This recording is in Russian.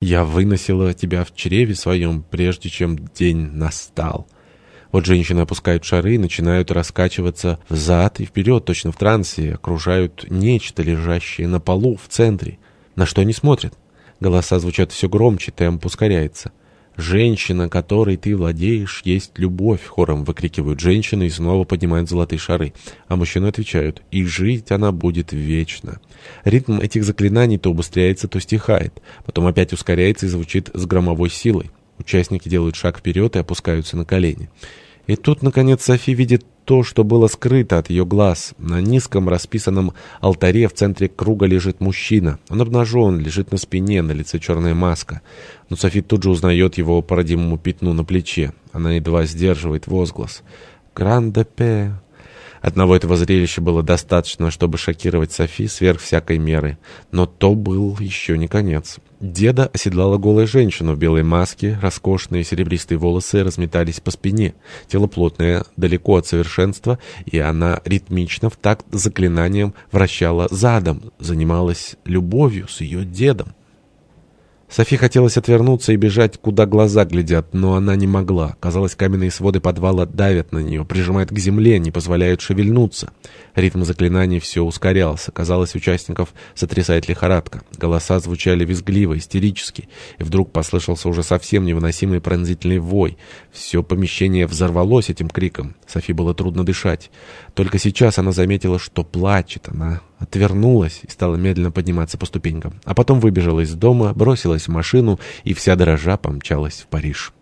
Я выносила тебя в чреве своем, прежде чем день настал». Вот женщины опускают шары и начинают раскачиваться взад и вперед, точно в трансе, окружают нечто, лежащее на полу в центре. На что они смотрят? Голоса звучат все громче, темп ускоряется. «Женщина, которой ты владеешь, есть любовь», — хором выкрикивают женщины и снова поднимают золотые шары. А мужчины отвечают «И жить она будет вечно». Ритм этих заклинаний то убыстряется, то стихает. Потом опять ускоряется и звучит с громовой силой. Участники делают шаг вперед и опускаются на колени. И тут, наконец, Софи видит то, что было скрыто от ее глаз. На низком расписанном алтаре в центре круга лежит мужчина. Он обнажен, лежит на спине, на лице черная маска. Но Софи тут же узнает его по родимому пятну на плече. Она едва сдерживает возглас. «Гран-де-пе!» Одного этого зрелища было достаточно, чтобы шокировать Софи сверх всякой меры. Но то был еще не конец. Деда оседлала голая женщина в белой маске, роскошные серебристые волосы разметались по спине. Тело плотное, далеко от совершенства, и она ритмично в такт заклинанием вращала задом, занималась любовью с ее дедом. Софи хотелось отвернуться и бежать, куда глаза глядят, но она не могла. Казалось, каменные своды подвала давят на нее, прижимают к земле, не позволяют шевельнуться. Ритм заклинаний все ускорялся. Казалось, участников сотрясает лихорадка. Голоса звучали визгливо, истерически. И вдруг послышался уже совсем невыносимый пронзительный вой. Все помещение взорвалось этим криком. Софи было трудно дышать. Только сейчас она заметила, что плачет. Она отвернулась и стала медленно подниматься по ступенькам. А потом выбежала из дома, бросилась в машину и вся дрожа помчалась в Париж.